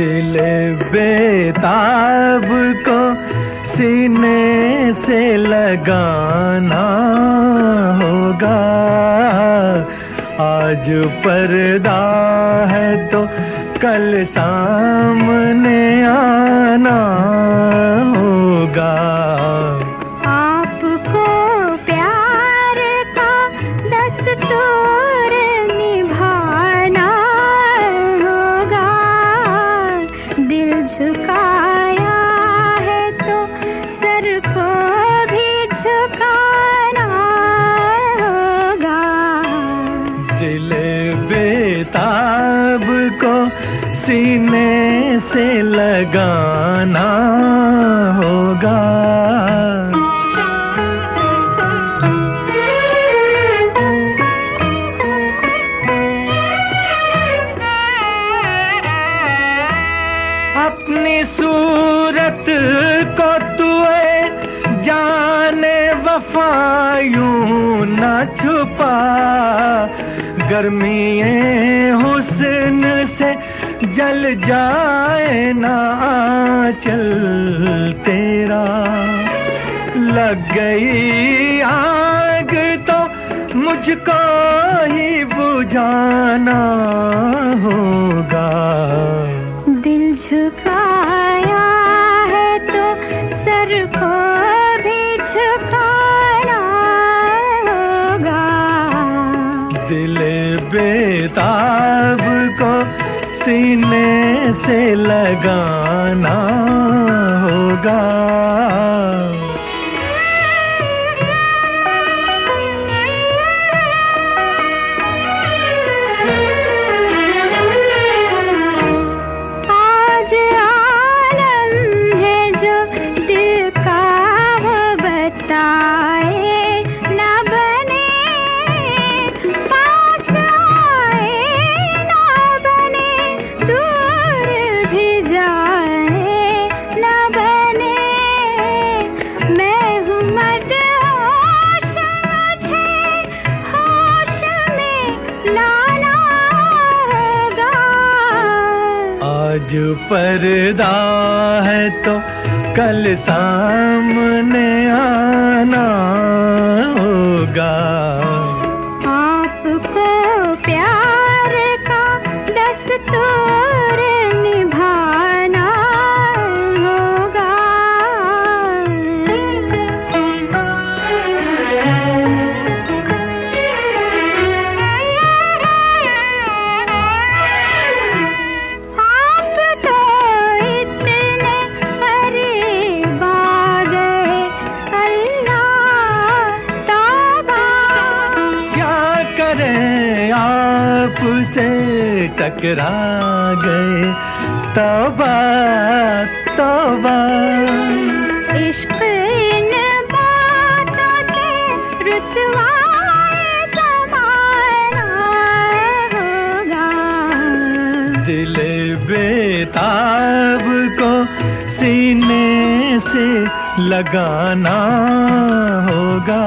दिल बेताब को सीने से लगाना होगा। आज पर्दा है तो कल सामने आना होगा। सीने से लगाना होगा। अपनी सूरत को तुए, जाने वफायूं न छुपा। गर्मी हुस्न से जल जाए ना चल तेरा। लग गई आग तो मुझको ही बुझाना। सीने से लगाना होगा। आज पर्दा है तो कल सामने आपसे टकरा गए। तौबा तौबा। इश्क इन बातों से दिल बेताब को सीने से लगाना होगा।